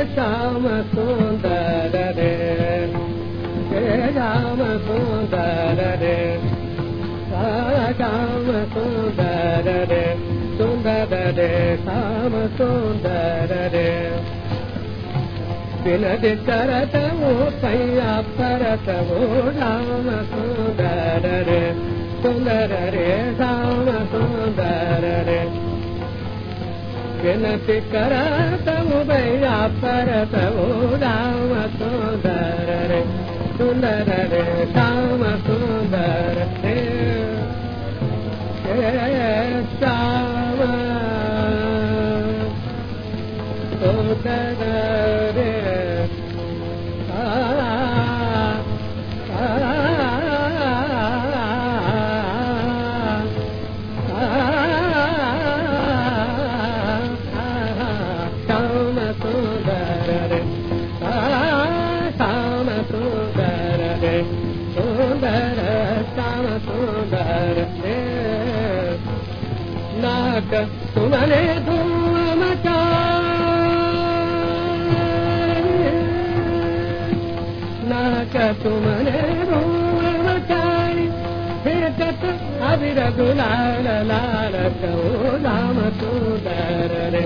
ಶ್ಯಾಮ ಸುಂದರರೆ ಹೇ ಶ್ಯಾಮ ಸುಂದರರೆ ಶ್ಯಾಮ ಸುಂದರರೆ ಸುಂದರರೆ ಶ್ಯಾಮ ಸುಂದರರೆ ವಿನದಿ ಕರತವು ಕೈಯ ಪರತವು ರಾಮ ಸುಂದರರೆ ಸುಂದರರೆ ರಾಮ गिनी कर त उहा पड़त उर सुर दाम सोदराम சுந்தர தாம சுந்தர நாக துமனே தூமதா நாக துமனே தூமதாரி பிறக்கத் அபிரகுலால லால கோ ராம சுந்தரே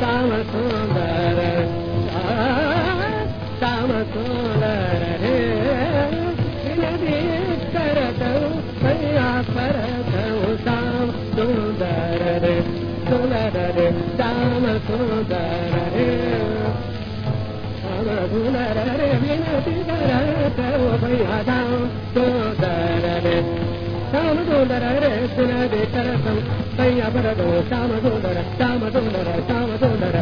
சாம சுந்தர சாம சுந்தர கரதவு பையா பரதவு சாம சுந்தர சுந்தர சாம சுந்தர சாம சுந்தர வினதி கரதவு பையா ಶ್ಯಾಮಸುಂದರೇ ಸುನದೆ ಸರಸಂ ಸೈಯ ಬರದು ಶ್ಯಾಮಸುಂದರ ಶ್ಯಾಮಸುಂದರ ಶ್ಯಾಮಸುಂದರ